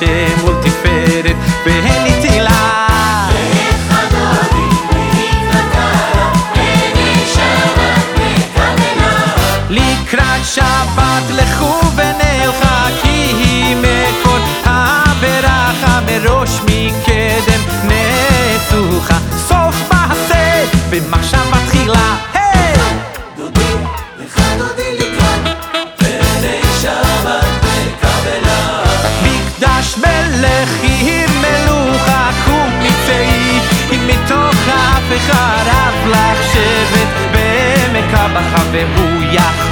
شمول تفرد به هلی verruja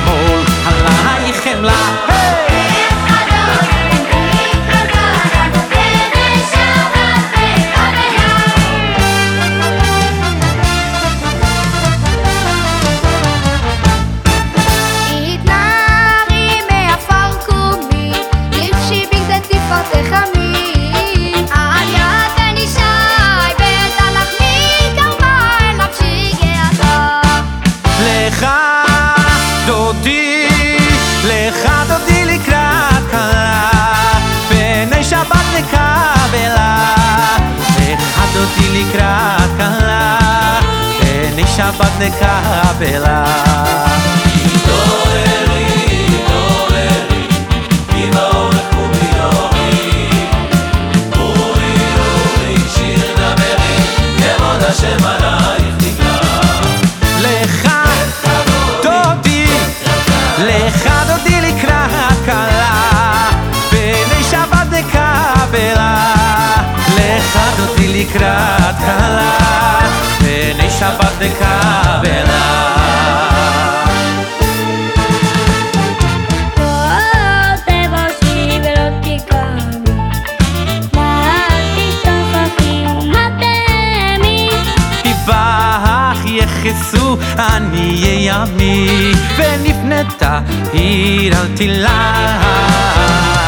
Και τώρα, τώρα, τώρα, τώρα, τώρα, τώρα, τώρα, τώρα, τώρα, τώρα, τώρα, τώρα, τώρα, τώρα, τώρα, τώρα, τώρα, τώρα, מימי, ונפנתה עיר אלטילאי.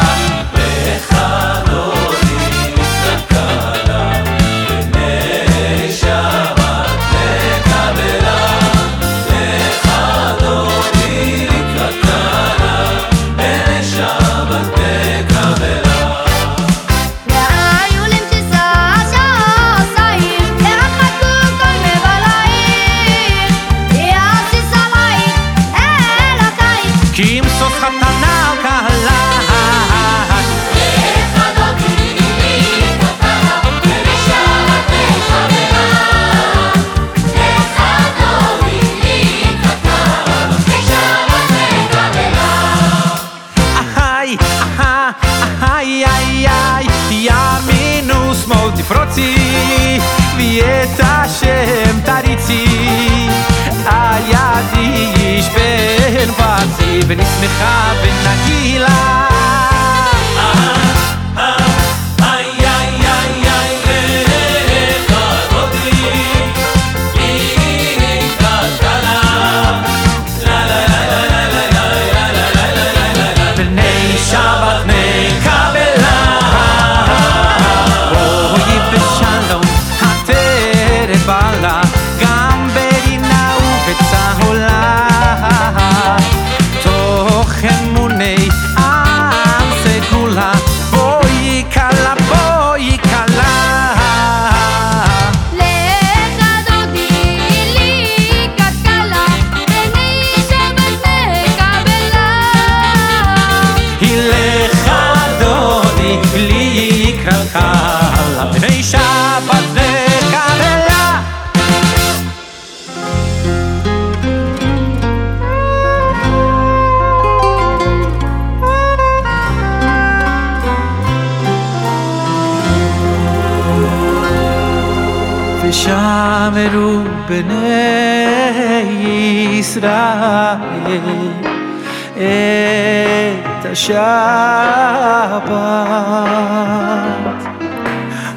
את השם תריצי על ידי איש בן פרצי ונשמחה ונגילה תשמרו בני ישראל את השבת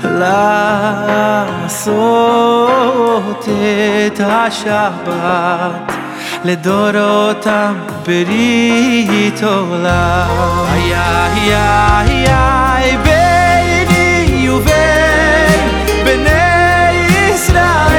לעשות את השבת לדורותם ברית עולם היה Krishna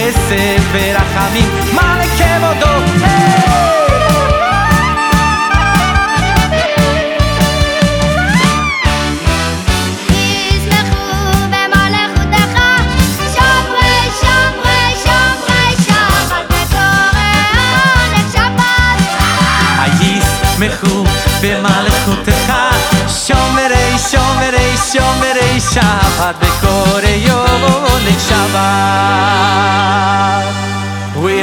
חסד ורחמים, מה לכבודו? Hey! ישמחו במלכותך שומרי שומרי שומרי שבת וקורא יום לשבת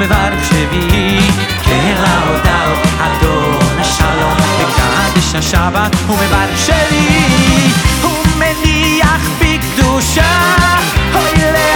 ובברך שביעי קרע אותה אדון השלום בקדש השבת ובברך שביעי הוא מניח בקדושה אוי